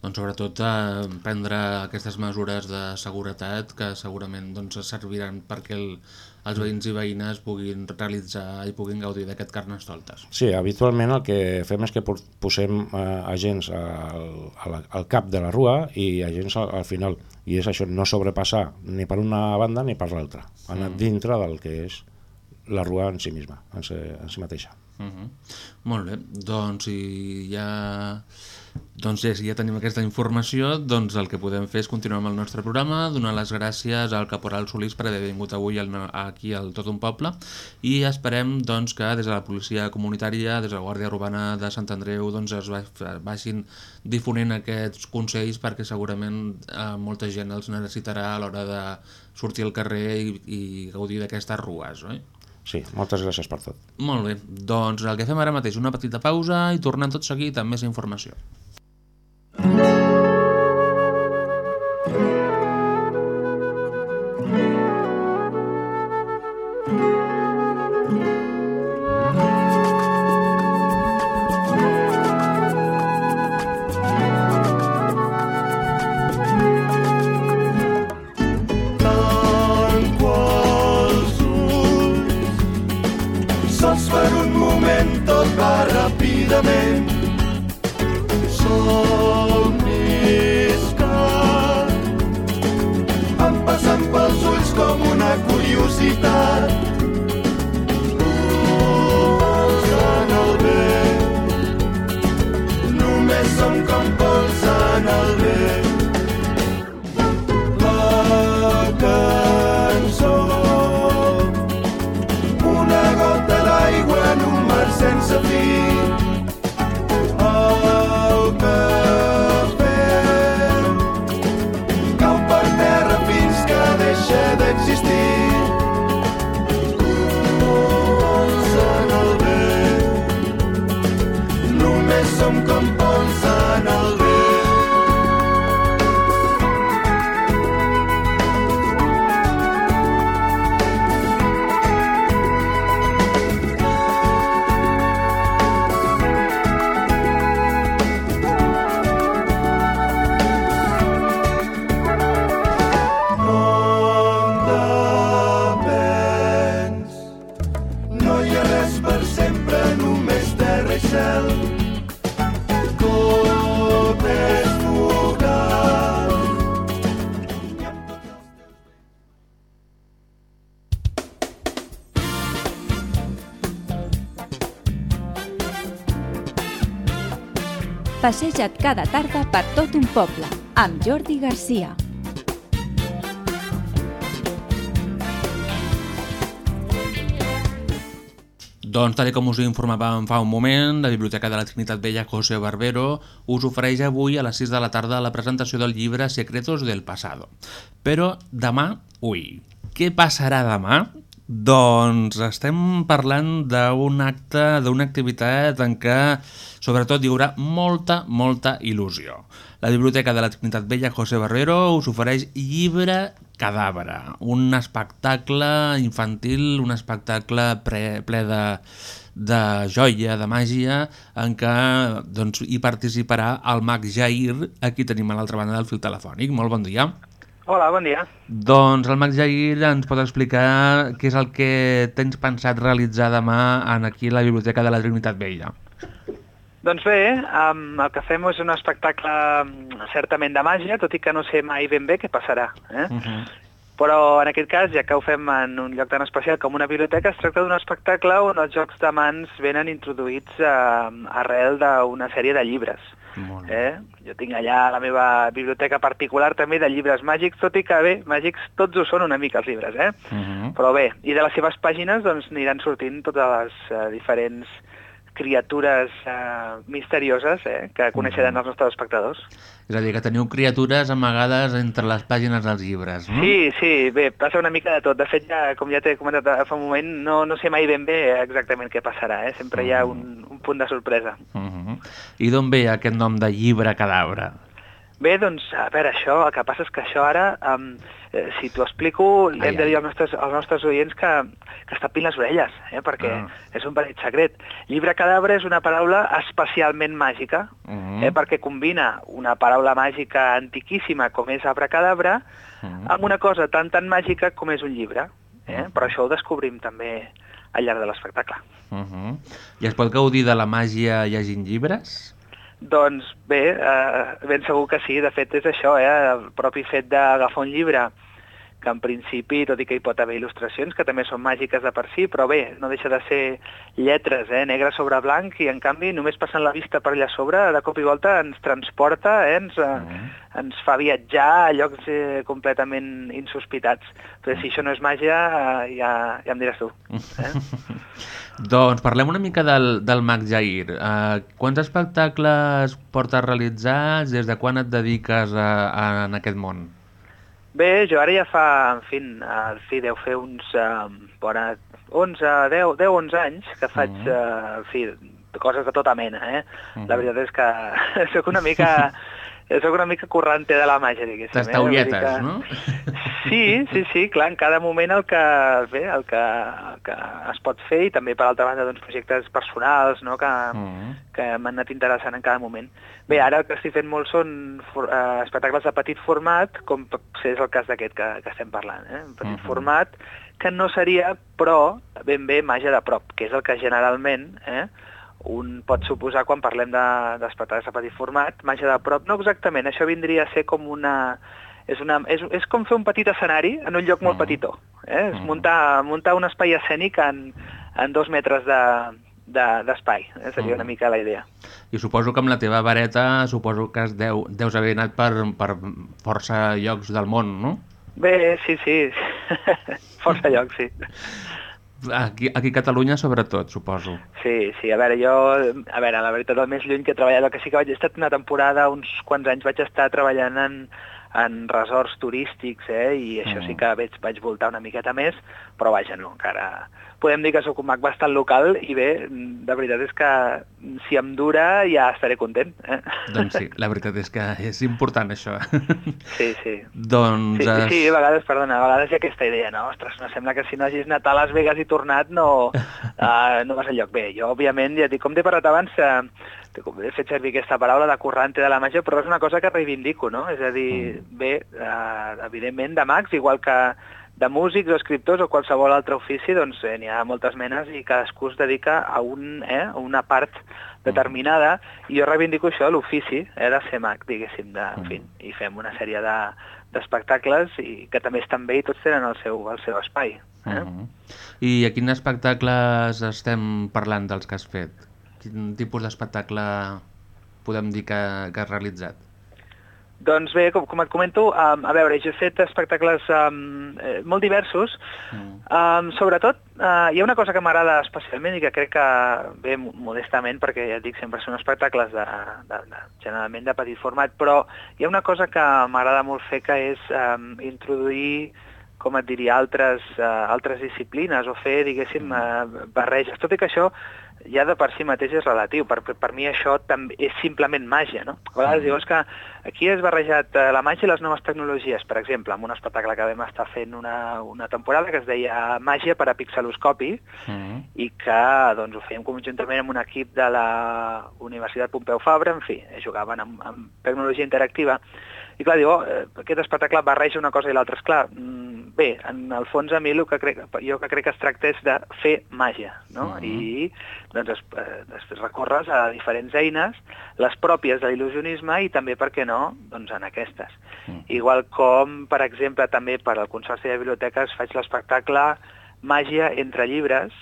Doncs sobretot eh, prendre aquestes mesures de seguretat que segurament doncs, serviran perquè el, els veïns i veïnes puguin realitzar i puguin gaudir d'aquest carnestoltes. Sí, habitualment el que fem és que posem eh, agents al, al, al cap de la rua i agents al, al final. I és això, no sobrepassar ni per una banda ni per l'altra. Anar Mm. dintre del que és la rua en si misma, en si, en si mateixa. Uh -huh. Molt bé, doncs si ja... Doncs ja, si ja tenim aquesta informació, doncs el que podem fer és continuar amb el nostre programa, donar les gràcies al caporal Solís per haver vingut avui al, aquí al Tot un Poble i esperem doncs, que des de la policia comunitària, des de la Guàrdia Urbana de Sant Andreu, doncs es va- vagin difonent aquests consells perquè segurament eh, molta gent els necessitarà a l'hora de sortir al carrer i, i gaudir d'aquestes rues, oi? Sí, moltes gràcies per tot. Molt bé, doncs el que fem ara mateix una petita pausa i tornem tot seguit amb més informació. Passeja't cada tarda per tot un poble, amb Jordi Garcia. Doncs, tal com us informàvem fa un moment, la Biblioteca de la Trinitat Vella José Barbero us ofereix avui a les 6 de la tarda la presentació del llibre Secretos del Pasado. Però demà, ui, què passarà demà? Doncs estem parlant d'un acte, d'una activitat en què sobretot hi haurà molta, molta il·lusió. La Biblioteca de la Trinitat Vella José Barbero us ofereix Llibre Cadàvere, un espectacle infantil, un espectacle pre, ple de, de joia, de màgia, en què doncs, hi participarà el mag Jair, aquí tenim a l'altra banda del fil telefònic. Molt bon dia. Hola, bon dia. Doncs el mag Jair ens pot explicar què és el que tens pensat realitzar demà en aquí a la Biblioteca de la Trinitat Vella. Doncs bé, um, el que fem és un espectacle certament de màgia, tot i que no sé mai ben bé què passarà. Eh? Uh -huh. Però en aquest cas, ja que ho fem en un lloc tan especial com una biblioteca, es tracta d'un espectacle on els jocs de mans venen introduïts eh, arrel d'una sèrie de llibres. Eh? Jo tinc allà la meva biblioteca particular també de llibres màgics, tot i que bé, màgics tots ho són una mica els llibres, eh? Uh -huh. Però bé, i de les seves pàgines doncs aniran sortint totes les eh, diferents criatures eh, misterioses eh, que coneixeran els nostres espectadors. És a dir, que teniu criatures amagades entre les pàgines dels llibres, no? Sí, sí, bé, passa una mica de tot. De fet, ja, com ja t'he comentat fa un moment, no, no sé mai ben bé exactament què passarà, eh? Sempre hi ha un, un punt de sorpresa. Uh -huh. I d'on ve aquest nom de llibre cadàvere? Bé, doncs, a veure, això, el que passa és que això ara, um, eh, si t'ho explico, Ai, hem de dir als nostres, als nostres oients que, que es tapin les orelles, eh, perquè Ah. és un petit secret. Llibre cadàver és una paraula especialment màgica, Uh -huh. eh, perquè combina una paraula màgica antiquíssima com és abracadabra amb una cosa tan tan màgica com és un llibre. eh? però això ho descobrim també al llarg de l'espectacle. Uh -huh. I es pot gaudir de la màgia llegint llibres? Doncs bé, eh, ben segur que sí, de fet és això, eh? el propi fet d'agafar un llibre que en principi, tot i que hi pot haver il·lustracions que també són màgiques de per si, però bé, no deixa de ser lletres, eh, negre sobre blanc, i en canvi només passant la vista per allà sobre, de cop i volta ens transporta, eh, ens, eh, ens fa viatjar a llocs eh, completament insospitats. Però si això no és màgia, eh, ja, ja em diràs tu. Eh? Doncs parlem una mica del, del Mag Jair. Uh, quants espectacles portes realitzats? Des de quan et dediques a, a, en aquest món? Bé, jo ara ja fa, en fi, en fi deu fer uns uh, bona 11, 10, 10, 11 anys que faig, Mhm. mm. uh, en fi, coses de tota mena, eh? Mhm. La veritat és que sóc una mica... Soc una mica corrente de la màgia, diguéssim. Les eh? taulletes, que- no? Sí, sí, sí, clar, en cada moment el que, bé, el que, el que es pot fer i també per altra banda doncs, projectes personals no? que, Mm. que m'han anat interessant en cada moment. Bé, ara el que estic fent molt són for, uh, espectacles de petit format, com és el cas d'aquest que, que estem parlant, eh? un petit Mhm. format que no seria, però, ben bé màgia de prop, que és el que generalment eh, un pot suposar quan parlem de- d'espectacles de, de petit format, màgia de prop, no exactament, això vindria a ser com una... És, una, és, és com fer un petit escenari en un lloc molt petitó. Eh? És muntar, muntar un espai escènic en, en dos metres de- de- d'espai. De, eh? Seria una mica la idea. I suposo que amb la teva vareta suposo que es deu, deus haver anat per, per força llocs del món, no? Bé, sí, sí. Força llocs, sí. Aquí, aquí a Catalunya sobretot, suposo. Sí, sí, a veure, jo, a veure, la veritat, el més lluny que he treballat, el que sí que vaig, he estat una temporada, uns quants anys vaig estar treballant en, en resorts turístics, eh, i això sí que vaig, vaig voltar una miqueta més, però vaja, no, encara... Podem dir que sóc un mag bastant local i bé, de veritat és que si em dura ja estaré content. Eh? Doncs sí, la veritat és que és important això. Sí, sí. doncs... Sí, sí, sí, a vegades, perdona, a vegades hi ha aquesta idea, no? Ostres, no sembla que si no hagis anat a Las Vegas i tornat no, uh, no vas enlloc. Bé, jo, òbviament, ja et dic, com t'he parlat abans, uh, he fet servir aquesta paraula de corrante de la màgia, però és una cosa que reivindico, no? És a dir, bé, uh, evidentment, de mags, igual que de músics o escriptors o qualsevol altre ofici, doncs eh, n'hi ha moltes menes i cadascú es dedica a, un, eh, a una part determinada i jo reivindico això, l'ofici eh, de ser mag, diguéssim, de, en fi, i fem una sèrie de d'espectacles i que també estan bé i tots tenen el seu, el seu espai. Eh? Uh -huh. I a quins espectacles estem parlant dels que has fet? Quin tipus d'espectacle podem dir que, que has realitzat? Doncs bé, com, com et comento, um, a veure, jo he fet espectacles um, eh, molt diversos. Um, sobretot, uh, hi ha una cosa que m'agrada especialment i que crec que, bé, mo- modestament, perquè ja et dic, sempre són espectacles de, de, de, generalment de petit format, però hi ha una cosa que m'agrada molt fer que és um, introduir com et diria, altres, uh, altres disciplines o fer, diguéssim, uh, barreges. Tot i que això ja de per si mateix és relatiu. Per, per, per mi això també és simplement màgia, no? A vegades dius que aquí has barrejat eh, la màgia i les noves tecnologies, per exemple, amb un espectacle que vam estar fent una, una temporada que es deia Màgia per a pixeloscopi i que doncs, ho fèiem conjuntament amb un equip de la Universitat Pompeu Fabra, en fi, eh, jugaven amb, amb tecnologia interactiva. I clar, diu, oh, eh, aquest espectacle barreja una cosa i l'altra. Esclar, mm, bé, en el fons a mi el que crec, jo que crec que es tracta és de fer màgia, no? Mhm. I doncs es, eh, després recorres a diferents eines, les pròpies de l'il·lusionisme i també, per què no, doncs en aquestes. Igual com, per exemple, també per al Consorci de Biblioteques faig l'espectacle Màgia entre llibres,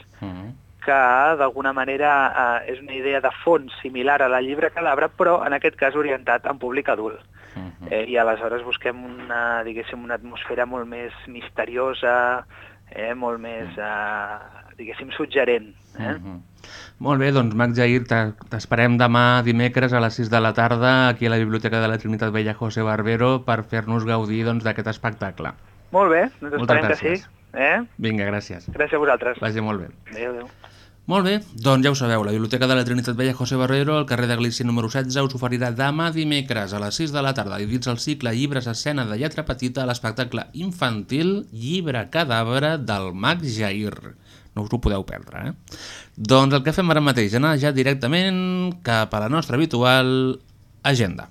que d'alguna manera eh, és una idea de fons similar a la llibre calabre, però en aquest cas orientat a un públic adult. Eh, I aleshores busquem una, diguéssim, una atmosfera molt més misteriosa, eh, molt més, eh, diguéssim, suggerent. Eh? Mhm. Molt bé, doncs Mac Jair, t'e- t'esperem demà dimecres a les 6 de la tarda aquí a la Biblioteca de la Trinitat Vella José Barbero per fer-nos gaudir doncs, d'aquest espectacle. Molt bé, doncs Moltes esperem que sí. Eh? Vinga, gràcies. Gràcies a vosaltres. Vagi molt bé. Adéu, adéu. Molt bé, doncs ja ho sabeu, la Biblioteca de la Trinitat Vella José Barrero, al carrer de Glícia número 16, us oferirà demà dimecres a les 6 de la tarda i dins el cicle Llibres escena de lletra petita l'espectacle infantil Llibre cadàver del Mag Jair. No us ho podeu perdre, eh? Doncs el que fem ara mateix, anar ja directament cap a la nostra habitual agenda.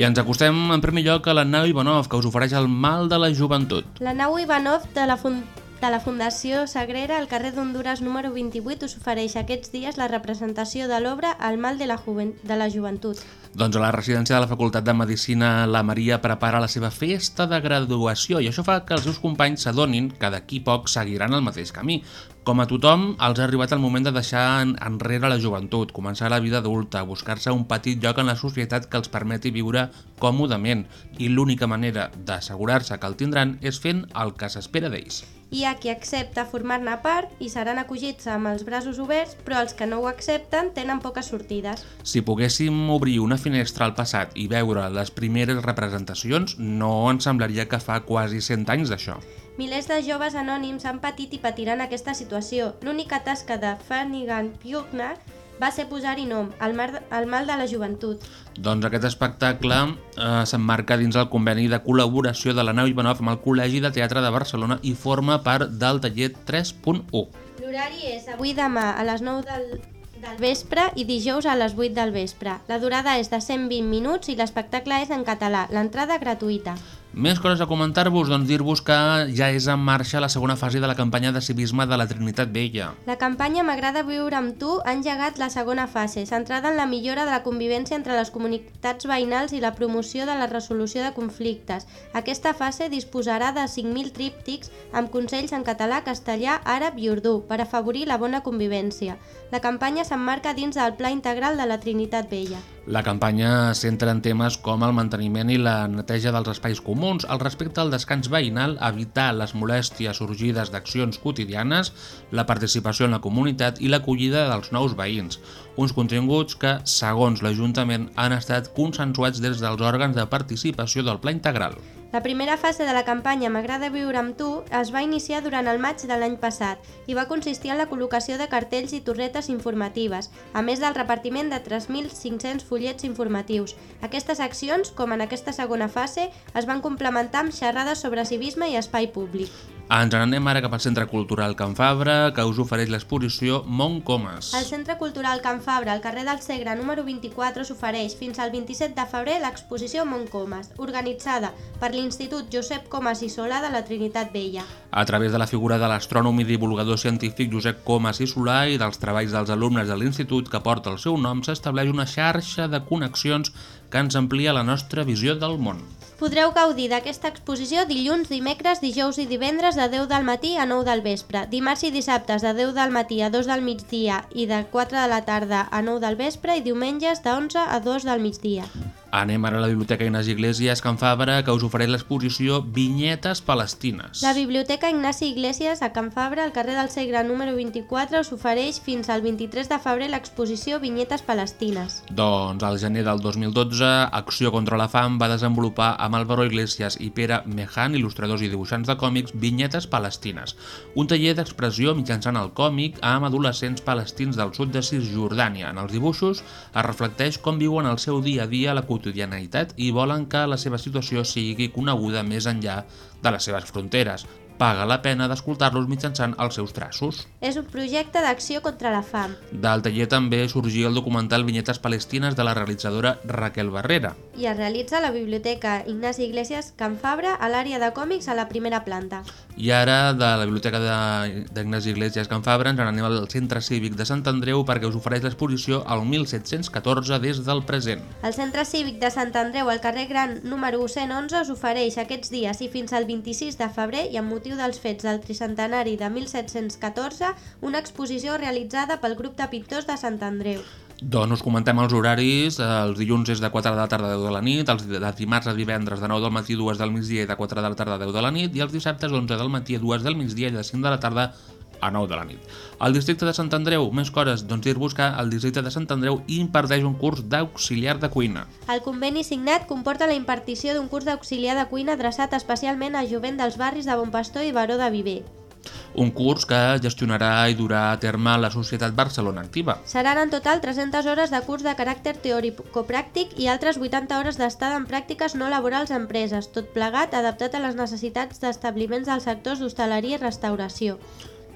I ens acostem en primer lloc a la nau Ivanov, que us ofereix el mal de la joventut. La nau Ivanov de la, fun de la Fundació Sagrera al carrer d'Honduras número 28 us ofereix aquests dies la representació de l'obra El mal de la, juven de la joventut. Doncs a la residència de la Facultat de Medicina la Maria prepara la seva festa de graduació i això fa que els seus companys s'adonin que d'aquí poc seguiran el mateix camí. Com a tothom, els ha arribat el moment de deixar en- enrere la joventut, començar la vida adulta, buscar-se un petit lloc en la societat que els permeti viure còmodament i l'única manera d'assegurar-se que el tindran és fent el que s'espera d'ells. Hi ha qui accepta formar-ne part i seran acollits amb els braços oberts, però els que no ho accepten tenen poques sortides. Si poguéssim obrir una finestra al passat i veure les primeres representacions, no ens semblaria que fa quasi 100 anys d'això. Milers de joves anònims han patit i patiran aquesta situació. L'única tasca de Fernigan Pugner va ser posar-hi nom, el, mar, el mal de la joventut. Doncs aquest espectacle eh, s'emmarca dins el conveni de col·laboració de la nau Ivanov amb el Col·legi de Teatre de Barcelona i forma part del taller 3.1. L'horari és avui demà a les 9 del, del vespre i dijous a les 8 del vespre. La durada és de 120 minuts i l'espectacle és en català, l'entrada gratuïta. Més coses a comentar-vos, doncs dir-vos que ja és en marxa la segona fase de la campanya de civisme de la Trinitat Vella. La campanya M'agrada viure amb tu ha engegat la segona fase, centrada en la millora de la convivència entre les comunitats veïnals i la promoció de la resolució de conflictes. Aquesta fase disposarà de 5.000 tríptics amb consells en català, castellà, àrab i urdú per afavorir la bona convivència. La campanya s'emmarca dins del Pla Integral de la Trinitat Vella. La campanya centra en temes com el manteniment i la neteja dels espais comuns, el respecte al descans veïnal, evitar les molèsties sorgides d'accions quotidianes, la participació en la comunitat i l'acollida dels nous veïns. Uns continguts que, segons l'Ajuntament, han estat consensuats des dels òrgans de participació del Pla Integral. La primera fase de la campanya M'agrada viure amb tu es va iniciar durant el maig de l'any passat i va consistir en la col·locació de cartells i torretes informatives, a més del repartiment de 3.500 fullets informatius. Aquestes accions, com en aquesta segona fase, es van complementar amb xerrades sobre civisme i espai públic. Ens n'anem ara cap al Centre Cultural Can Fabra, que us ofereix l'exposició Montcomas. El Centre Cultural Can Fabra, al carrer del Segre número 24, s'ofereix fins al 27 de febrer l'exposició Montcomas, organitzada per l'Institut Josep Comas i Solà de la Trinitat Vella. A través de la figura de l'astrònom i divulgador científic Josep Comas i Solà i dels treballs dels alumnes de l'institut que porta el seu nom, s'estableix una xarxa de connexions que ens amplia la nostra visió del món. Podreu gaudir d'aquesta exposició dilluns, dimecres, dijous i divendres de 10 del matí a 9 del vespre, dimarts i dissabtes de 10 del matí a 2 del migdia i de 4 de la tarda a 9 del vespre i diumenges de 11 a 2 del migdia. Anem ara a la Biblioteca Ignasi Iglesias Can Fabra, que us ofereix l'exposició Vinyetes Palestines. La Biblioteca Ignasi Iglesias a Can Fabra, al carrer del Segre número 24, us ofereix fins al 23 de febrer l'exposició Vinyetes Palestines. Doncs al gener del 2012, Acció contra la Fam va desenvolupar amb Álvaro Iglesias i Pere Mejan, il·lustradors i dibuixants de còmics, Vinyetes Palestines, un taller d'expressió mitjançant el còmic amb adolescents palestins del sud de Cisjordània. En els dibuixos es reflecteix com viuen el seu dia a dia la quotidianitat i volen que la seva situació sigui coneguda més enllà de les seves fronteres. Paga la pena d'escoltar-los mitjançant els seus traços. És un projecte d'acció contra la fam. Del taller també sorgí el documental Vinyetes Palestines de la realitzadora Raquel Barrera. i es realitza la Biblioteca Ignasi Iglesias Can Fabra a l'àrea de còmics a la primera planta. I ara, de la Biblioteca de- d'Ignasi Iglesias Can Fabra, ens n'anem al Centre Cívic de Sant Andreu perquè us ofereix l'exposició al 1714 des del present. El Centre Cívic de Sant Andreu al carrer Gran número 111 us ofereix aquests dies i fins al 26 de febrer i amb motiu dels fets del tricentenari de 1714 una exposició realitzada pel grup de pintors de Sant Andreu. Doncs us comentem els horaris. Els dilluns és de 4 de la tarda a 10 de la nit, els de dimarts a divendres de 9 del matí a 2 del migdia i de 4 de la tarda a 10 de la nit i els dissabtes 11 del matí a 2 del migdia i de 5 de la tarda a 9 de la nit. Al districte de Sant Andreu, més coses, doncs dir-vos que el districte de Sant Andreu imparteix un curs d'auxiliar de cuina. El conveni signat comporta la impartició d'un curs d'auxiliar de cuina adreçat especialment a jovent dels barris de Bon Pastor i Baró de Viver. Un curs que gestionarà i durà a terme la Societat Barcelona Activa. Seran en total 300 hores de curs de caràcter teòrico-pràctic i altres 80 hores d'estada en pràctiques no laborals a empreses, tot plegat adaptat a les necessitats d'establiments dels sectors d'hostaleria i restauració.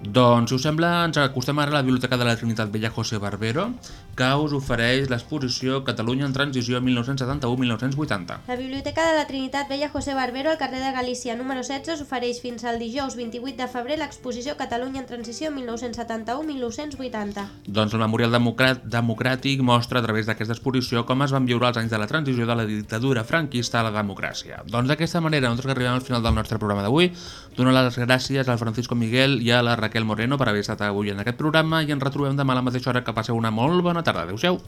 Doncs, si us sembla, ens acostem ara a la Biblioteca de la Trinitat Vella José Barbero, que us ofereix l'exposició Catalunya en transició 1971-1980. La Biblioteca de la Trinitat Vella José Barbero al carrer de Galícia número 16 ofereix fins al dijous 28 de febrer l'exposició Catalunya en transició 1971-1980. Doncs el Memorial Democràt Democràtic mostra a través d'aquesta exposició com es van viure els anys de la transició de la dictadura franquista a la democràcia. Doncs d'aquesta manera, nosaltres arribem al final del nostre programa d'avui, dono les gràcies al Francisco Miguel i a la Raquel Moreno per haver estat avui en aquest programa i ens retrobem demà a la mateixa hora que passeu una molt bona tarda. Adéu-siau.